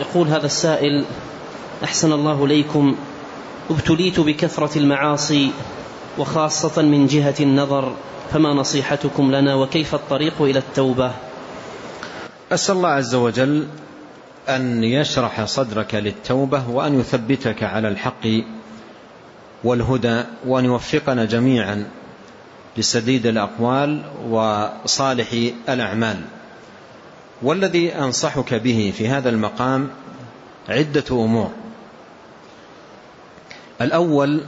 يقول هذا السائل أحسن الله ليكم ابتليت بكثرة المعاصي وخاصة من جهة النظر فما نصيحتكم لنا وكيف الطريق إلى التوبة؟ أسأل الله عز وجل أن يشرح صدرك للتوبة وأن يثبتك على الحق والهدى وأن يوفقنا جميعا لسديد الأقوال وصالح الأعمال. والذي أنصحك به في هذا المقام عدة أمور. الأول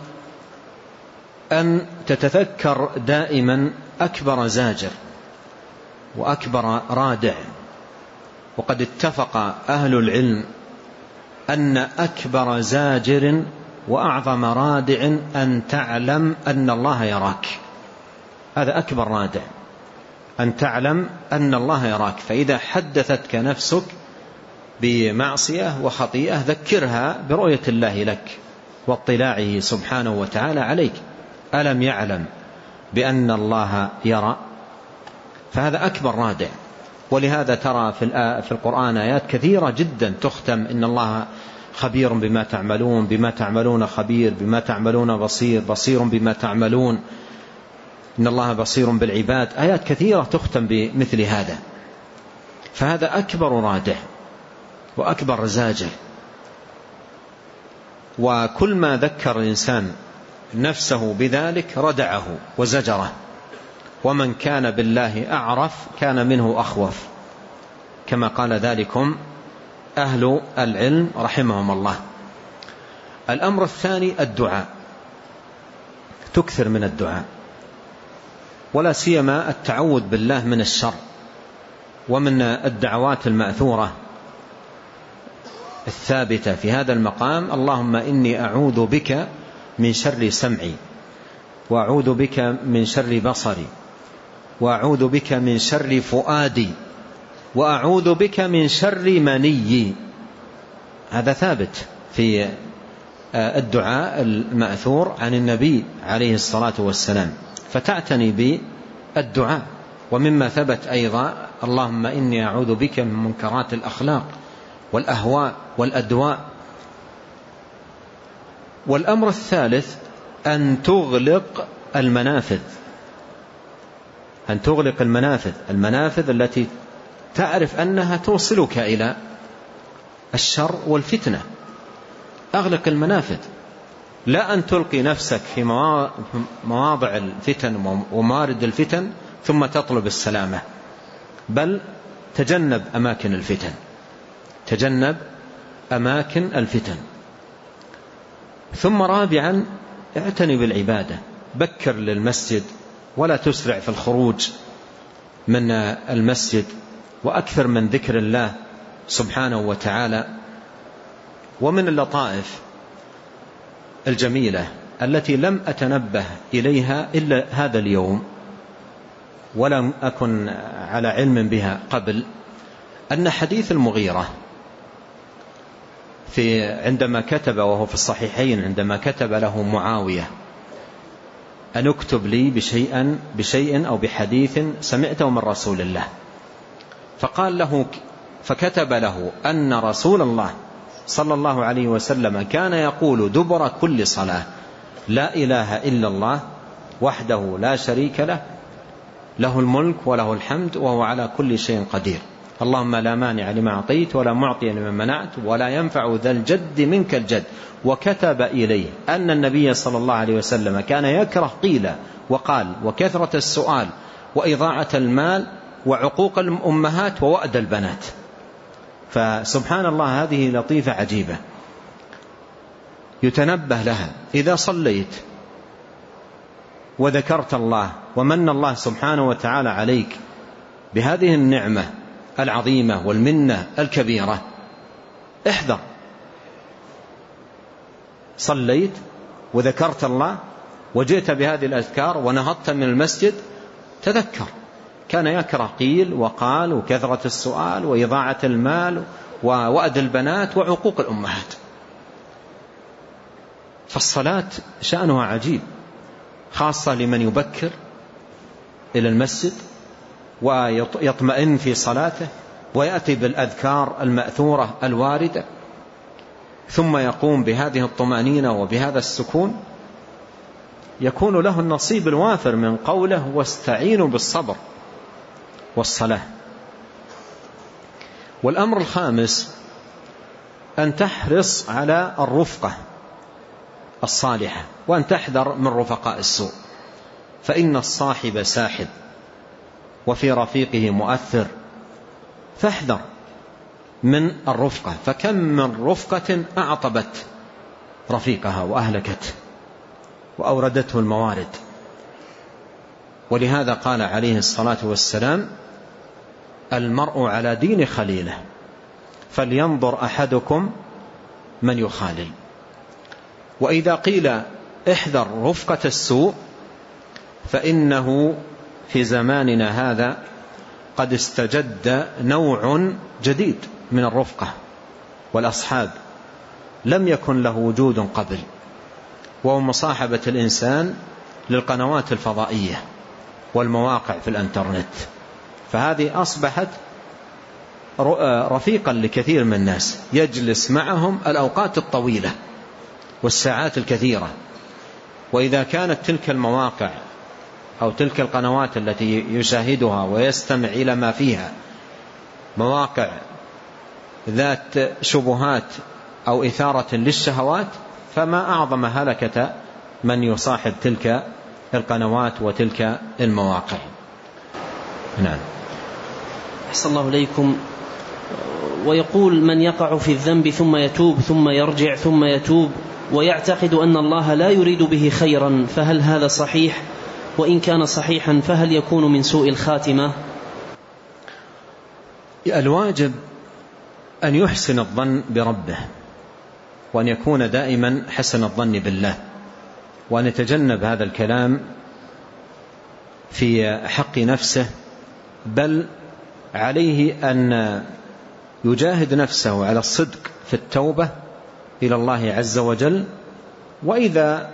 أن تتذكر دائما أكبر زاجر وأكبر رادع. وقد اتفق أهل العلم أن أكبر زاجر وأعظم رادع أن تعلم أن الله يراك. هذا أكبر رادع. أن تعلم أن الله يراك. فإذا حدثتك نفسك بمعصية وخطيئة ذكرها برؤية الله لك واطلاعه سبحانه وتعالى عليك. ألم يعلم بأن الله يرى؟ فهذا أكبر رادع. ولهذا ترى في القرآن آيات كثيرة جدا تختم إن الله خبير بما تعملون بما تعملون خبير بما تعملون بصير بصير بما تعملون. إن الله بصير بالعباد. آيات كثيرة تختم بمثل هذا. فهذا أكبر رادع وأكبر زاجر. وكل ما ذكر الإنسان نفسه بذلك ردعه وزجره. ومن كان بالله أعرف كان منه أخوف. كما قال ذلكم أهل العلم رحمهم الله. الأمر الثاني الدعاء. تكثر من الدعاء. ولا سيما التعوذ بالله من الشر ومن الدعوات المأثورة الثابتة في هذا المقام. اللهم إني أعوذ بك من شر سمعي وأعوذ بك من شر بصري وأعوذ بك من شر فؤادي وأعوذ بك من شر مني. هذا ثابت في الدعاء المأثور عن النبي عليه الصلاة والسلام. فتعتني بالدعاء. ومما ثبت أيضا اللهم إني أعوذ بك من منكرات الأخلاق والأهواء والأدواء. والأمر الثالث أن تغلق المنافذ. أن تغلق المنافذ. المنافذ التي تعرف أنها توصلك إلى الشر والفتنة. أغلق المنافذ. لا أن تلقي نفسك في مواضع الفتن وموارد الفتن ثم تطلب السلامة بل تجنب أماكن الفتن تجنب أماكن الفتن. ثم رابعا اعتني بالعبادة بكر للمسجد ولا تسرع في الخروج من المسجد وأكثر من ذكر الله سبحانه وتعالى ومن اللطائف الجميلة التي لم أتنبه إليها إلا هذا اليوم ولم أكن على علم بها قبل أن حديث المغيرة في عندما كتب وهو في الصحيحين عندما كتب له معاوية أن اكتب لي بشيء, بشيء أو بحديث سمعته من رسول الله فقال له فكتب له أن رسول الله صلى الله عليه وسلم كان يقول دبر كل صلاة. لا إله إلا الله وحده لا شريك له له الملك وله الحمد وهو على كل شيء قدير. اللهم لا مانع لما أعطيت ولا معطي لما منعت ولا ينفع ذا الجد منك الجد. وكتب إليه أن النبي صلى الله عليه وسلم كان يكره قيل وقال وكثرة السؤال وإضاعة المال وعقوق الأمهات ووأد البنات. فسبحان الله هذه لطيفة عجيبة. يتنبه لها. إذا صليت وذكرت الله ومن الله سبحانه وتعالى عليك بهذه النعمة العظيمة والمنة الكبيرة احذر. صليت وذكرت الله وجئت بهذه الأذكار ونهضت من المسجد تذكر. كان يكره قيل وقال وكثرة السؤال وإضاعة المال ووأد البنات وعقوق الأمهات. فالصلاة شأنها عجيب خاصة لمن يبكر إلى المسجد ويطمئن في صلاته ويأتي بالأذكار المأثورة الواردة ثم يقوم بهذه الطمأنينة وبهذا السكون. يكون له النصيب الوافر من قوله واستعينوا بالصبر. والصلاة. والأمر الخامس أن تحرص على الرفقة الصالحة وأن تحذر من رفقاء السوء. فإن الصاحب ساحب وفي رفيقه مؤثر فاحذر من الرفقة. فكم من رفقة أعطبت رفيقها وأهلكته وأوردته الموارد. ولهذا قال عليه الصلاة والسلام المرء على دين خليله فلينظر أحدكم من يخالل. وإذا قيل احذر رفقة السوء فإنه في زماننا هذا قد استجد نوع جديد من الرفقة والأصحاب. لم يكن له وجود قبل وهو مصاحبة الإنسان للقنوات الفضائية. والمواقع في الانترنت. فهذه أصبحت رفيقا لكثير من الناس. يجلس معهم الأوقات الطويلة والساعات الكثيرة. وإذا كانت تلك المواقع أو تلك القنوات التي يشاهدها ويستمع إلى ما فيها مواقع ذات شبهات أو إثارة للشهوات فما أعظم هلكة من يصاحب تلك القنوات وتلك المواقع. نعم. أحسن الله إليكم. ويقول من يقع في الذنب ثم يتوب ثم يرجع ثم يتوب ويعتقد أن الله لا يريد به خيرا فهل هذا صحيح؟ وإن كان صحيحا فهل يكون من سوء الخاتمة؟ الواجب أن يحسن الظن بربه وأن يكون دائما حسن الظن بالله. وأن يتجنب هذا الكلام في حق نفسه بل عليه أن يجاهد نفسه على الصدق في التوبة إلى الله عز وجل. وإذا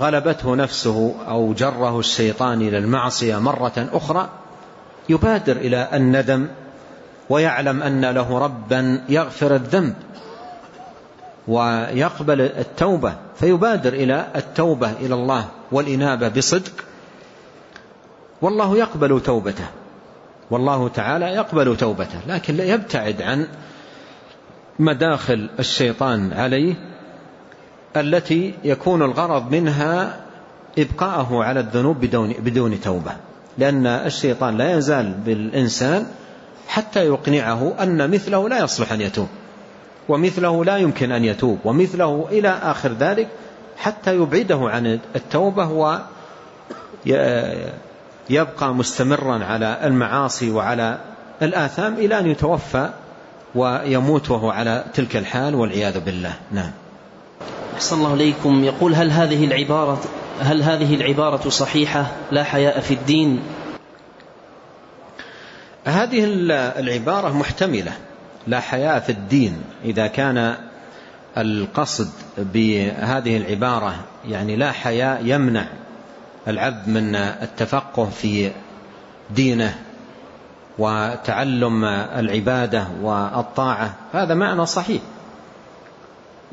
غلبته نفسه أو جره الشيطان إلى المعصية مرة أخرى يبادر إلى الندم ويعلم أن له ربا يغفر الذنب. ويقبل التوبة فيبادر إلى التوبة إلى الله والإنابة بصدق. والله يقبل توبته. والله تعالى يقبل توبته لكن لا يبتعد عن مداخل الشيطان عليه التي يكون الغرض منها إبقاءه على الذنوب بدون, بدون توبة. لأن الشيطان لا يزال بالإنسان حتى يقنعه أن مثله لا يصلح أن يتوب. ومثله لا يمكن أن يتوب ومثله إلى آخر ذلك حتى يبعده عن التوبة ويبقى مستمرا على المعاصي وعلى الآثام إلى أن يتوفى ويموت وهو على تلك الحال والعياذ بالله. نعم. أحسن الله إليكم. يقول هل هذه العبارة هل هذه العبارة صحيحة؟ لا حياء في الدين. هذه العبارة محتملة. لا حياء في الدين. إذا كان القصد بهذه العبارة يعني لا حياء يمنع العبد من التفقه في دينه وتعلم العبادة والطاعة هذا معنى صحيح.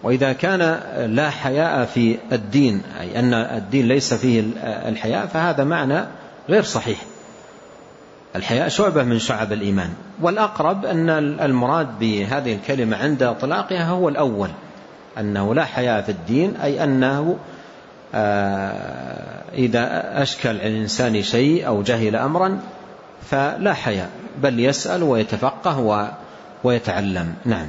وإذا كان لا حياء في الدين أي أن الدين ليس فيه الحياء فهذا معنى غير صحيح. الحياء شعبة من شعب الإيمان. والأقرب أن المراد بهذه الكلمة عند اطلاقها هو الأول أنه لا حياء في الدين أي أنه آه، إذا أشكل الإنسان شيء أو جهل أمرا فلا حياء بل يسأل ويتفقه ويتعلم. نعم.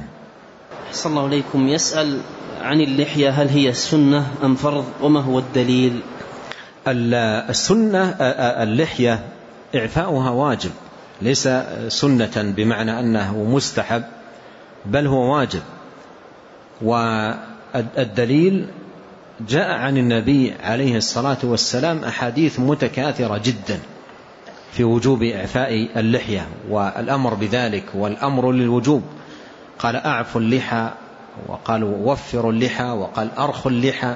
صلى الله عليكم يسأل عن اللحية هل هي سنة أم فرض؟ وما هو الدليل؟ السنة اللحية إعفاؤها واجب ليس سنة بمعنى أنه مستحب بل هو واجب. والدليل جاء عن النبي عليه الصلاة والسلام أحاديث متكاثرة جدا في وجوب إعفاء اللحية والأمر بذلك والأمر للوجوب. قال أعفوا اللحى وقال وفروا اللحى وقال أرخوا اللحى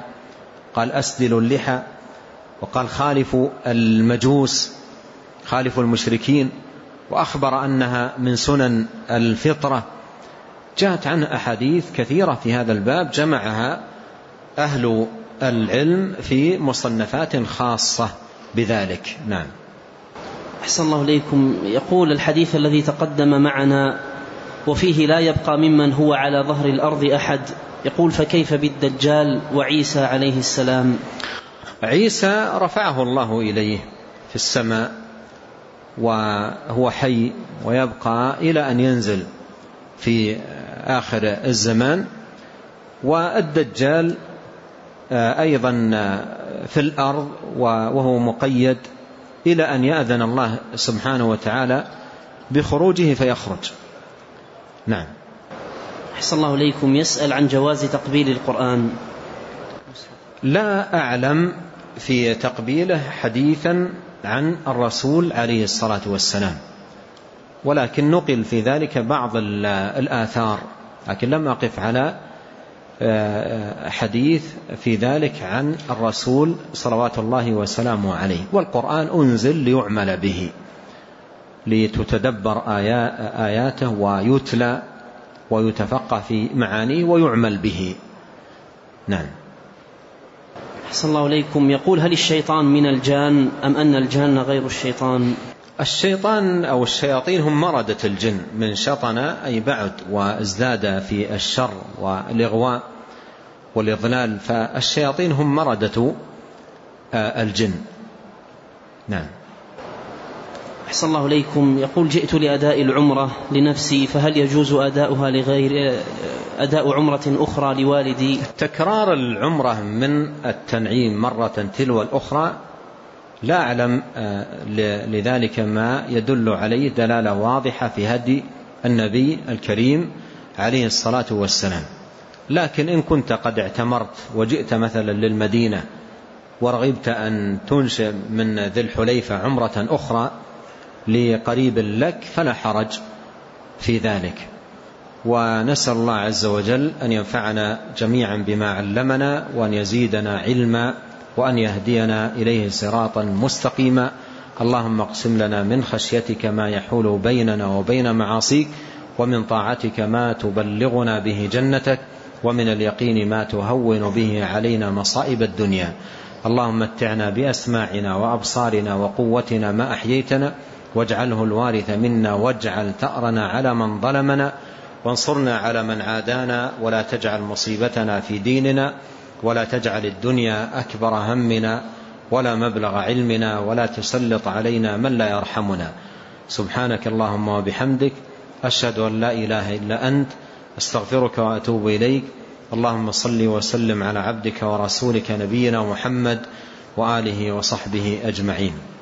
قال أسدلوا اللحى وقال خالفوا المجوس. خالفوا المشركين وأخبر أنها من سنن الفطرة. جاءت عنه أحاديث كثيرة في هذا الباب جمعها أهل العلم في مصنفات خاصة بذلك. نعم. أحسن الله إليكم. يقول الحديث الذي تقدم معنا وفيه لا يبقى ممن هو على ظهر الأرض أحد. يقول فكيف بالدجال وعيسى عليه السلام؟ عيسى رفعه الله إليه في السماء. وهو حي ويبقى إلى أن ينزل في آخر الزمان. والدجال آه، أيضا في الأرض وهو مقيد إلى أن يأذن الله سبحانه وتعالى بخروجه فيخرج. نعم. أحسن الله إليكم. يسأل عن جواز تقبيل القرآن. لا أعلم في تقبيله حديثا عن الرسول عليه الصلاة والسلام. ولكن نقل في ذلك بعض الآثار. لكن لم أقف على آه، حديث في ذلك عن الرسول صلوات الله وسلامه عليه. والقرآن أنزل ليعمل به لتتدبر آياته ويتلى ويتفقه في معانيه ويعمل به. نعم. أحسن الله إليكم. يقول هل الشيطان من الجان أم أن الجان غير الشيطان؟ الشيطان أو الشياطين هم مردة الجن من شطن أي بعد وازداد في الشر والإغواء والإضلال فالشياطين هم مردة آه، الجن. نعم. أحسن الله إليكم. يقول جئت لأداء العمرة لنفسي فهل يجوز أداؤها لغير أداء عمرة أخرى لوالدي؟ تكرار العمرة من التنعيم مرة تلو الأخرى لا أعلم آه، لذلك ما يدل عليه دلالة واضحة في هدي النبي الكريم عليه الصلاة والسلام. لكن إن كنت قد اعتمرت وجئت مثلا للمدينة ورغبت أن تنشئ من ذي الحليفة عمرة أخرى لقريب لك فلا حرج في ذلك. ونسأل الله عز وجل أن ينفعنا جميعا بما علمنا وأن يزيدنا علما وأن يهدينا إليه صراطا مستقيما. اللهم اقسم لنا من خشيتك ما يحول بيننا وبين معاصيك ومن طاعتك ما تبلغنا به جنتك ومن اليقين ما تهون به علينا مصائب الدنيا. اللهم متعنا بأسماعنا وأبصارنا وقوتنا ما أحييتنا واجعله الوارث منا واجعل ثأرنا على من ظلمنا وانصرنا على من عادانا ولا تجعل مصيبتنا في ديننا ولا تجعل الدنيا أكبر همنا ولا مبلغ علمنا ولا تسلط علينا من لا يرحمنا. سبحانك اللهم وبحمدك أشهد أن لا إله إلا أنت أستغفرك وأتوب إليك. اللهم صل وسلم على عبدك ورسولك نبينا محمد وآله وصحبه أجمعين.